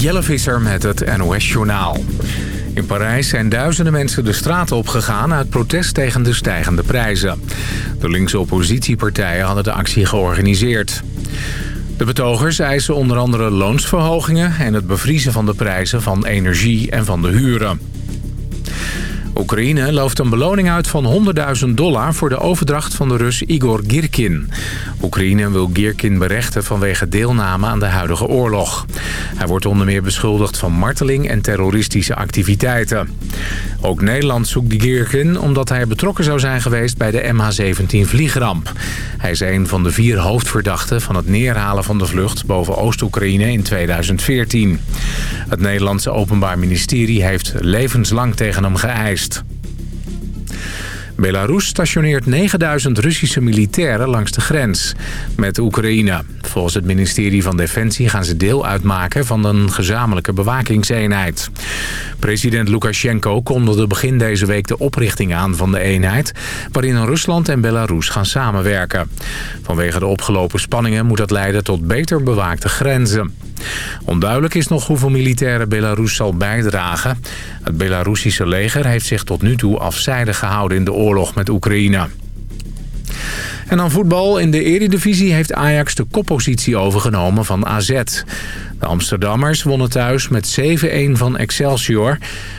Jelle Visser met het NOS-journaal. In Parijs zijn duizenden mensen de straat opgegaan uit protest tegen de stijgende prijzen. De linkse oppositiepartijen hadden de actie georganiseerd. De betogers eisen onder andere loonsverhogingen en het bevriezen van de prijzen van energie en van de huren. Oekraïne looft een beloning uit van 100.000 dollar voor de overdracht van de Rus Igor Girkin. Oekraïne wil Girkin berechten vanwege deelname aan de huidige oorlog. Hij wordt onder meer beschuldigd van marteling en terroristische activiteiten. Ook Nederland zoekt Girkin omdat hij betrokken zou zijn geweest bij de MH17 vliegramp. Hij is een van de vier hoofdverdachten van het neerhalen van de vlucht boven Oost-Oekraïne in 2014. Het Nederlandse Openbaar Ministerie heeft levenslang tegen hem geëist. geweest. Belarus stationeert 9000 Russische militairen langs de grens met Oekraïne. Volgens het ministerie van Defensie gaan ze deel uitmaken van een gezamenlijke bewakingseenheid. President Lukashenko kondigde begin deze week de oprichting aan van de eenheid... waarin Rusland en Belarus gaan samenwerken. Vanwege de opgelopen spanningen moet dat leiden tot beter bewaakte grenzen. Onduidelijk is nog hoeveel militairen Belarus zal bijdragen. Het Belarussische leger heeft zich tot nu toe afzijdig gehouden in de oorlog met Oekraïne. En dan voetbal. In de eredivisie heeft Ajax de koppositie overgenomen van AZ. De Amsterdammers wonnen thuis met 7-1 van Excelsior.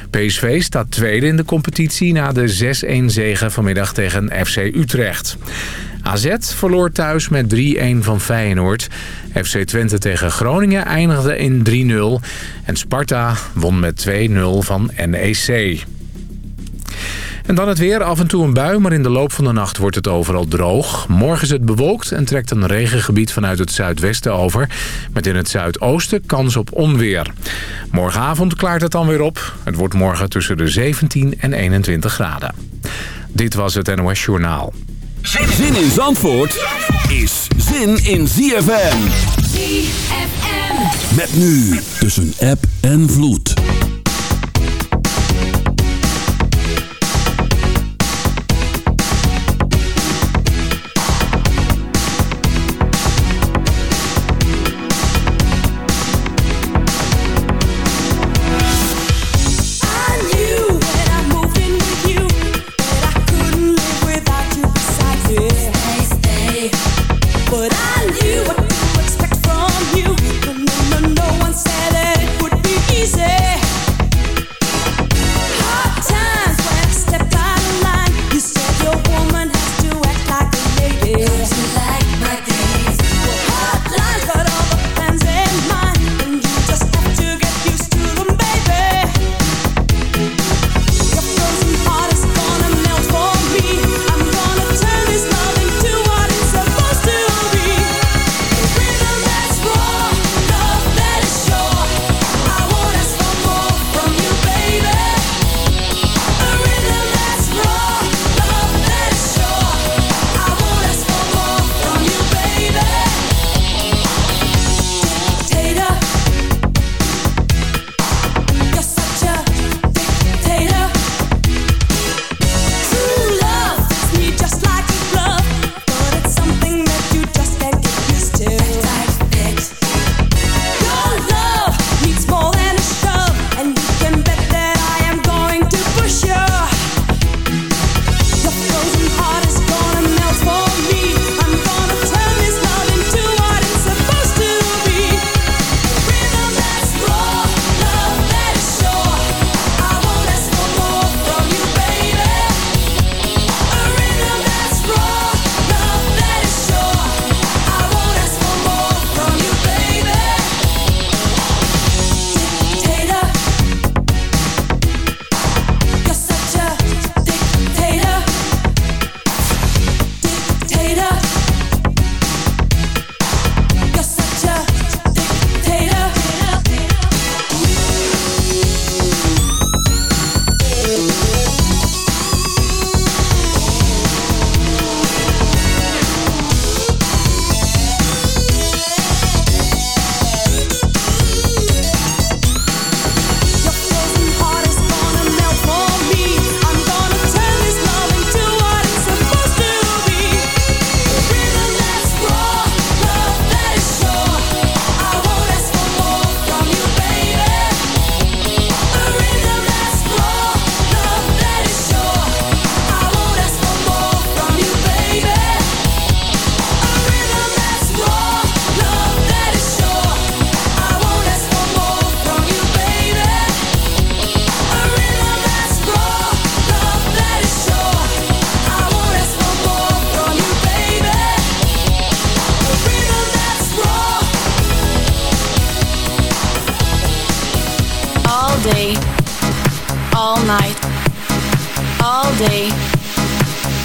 PSV staat tweede in de competitie na de 6-1 zege vanmiddag tegen FC Utrecht. AZ verloor thuis met 3-1 van Feyenoord. FC Twente tegen Groningen eindigde in 3-0. En Sparta won met 2-0 van NEC. En dan het weer. Af en toe een bui, maar in de loop van de nacht wordt het overal droog. Morgen is het bewolkt en trekt een regengebied vanuit het zuidwesten over. Met in het zuidoosten kans op onweer. Morgenavond klaart het dan weer op. Het wordt morgen tussen de 17 en 21 graden. Dit was het NOS Journaal. Zin in Zandvoort is zin in ZFM. ZFM. Met nu tussen app en vloed.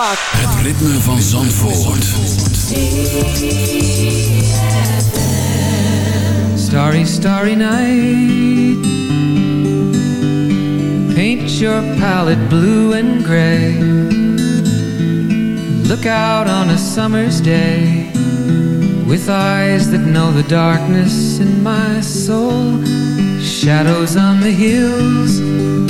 What? Het ritme van Zandvoort. Starry, starry night. Paint your palette blue and gray. Look out on a summer's day with eyes that know the darkness in my soul. Shadows on the hills.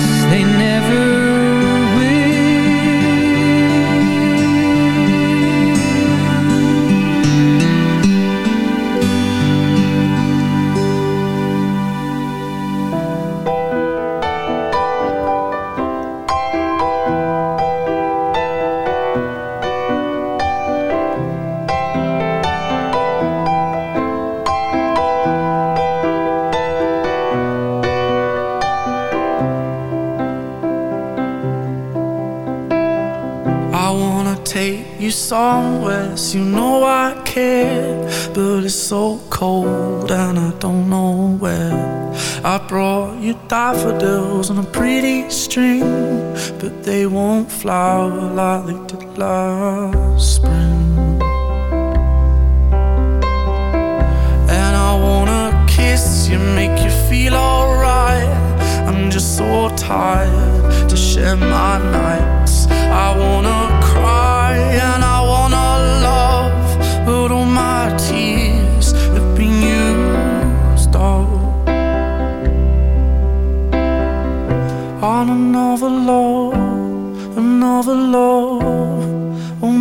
they never daffodils on a pretty string, but they won't flower like they did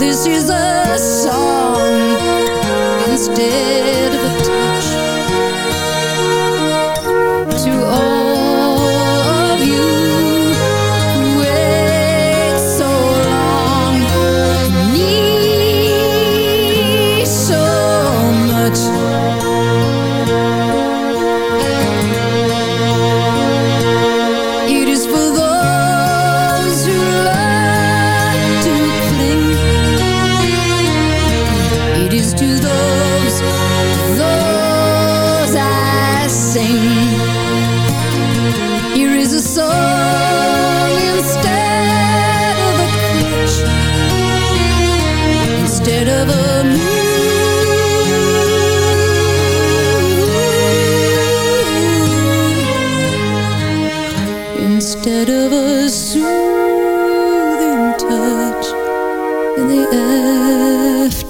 this is a song instead of a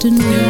afternoon.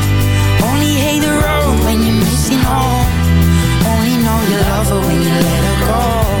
her when you let her go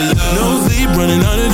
love. No sleep, running out of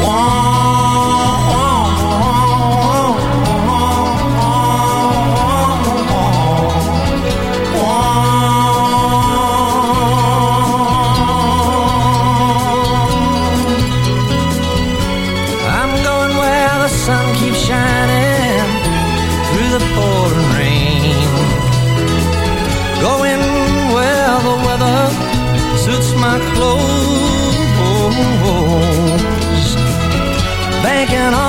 want.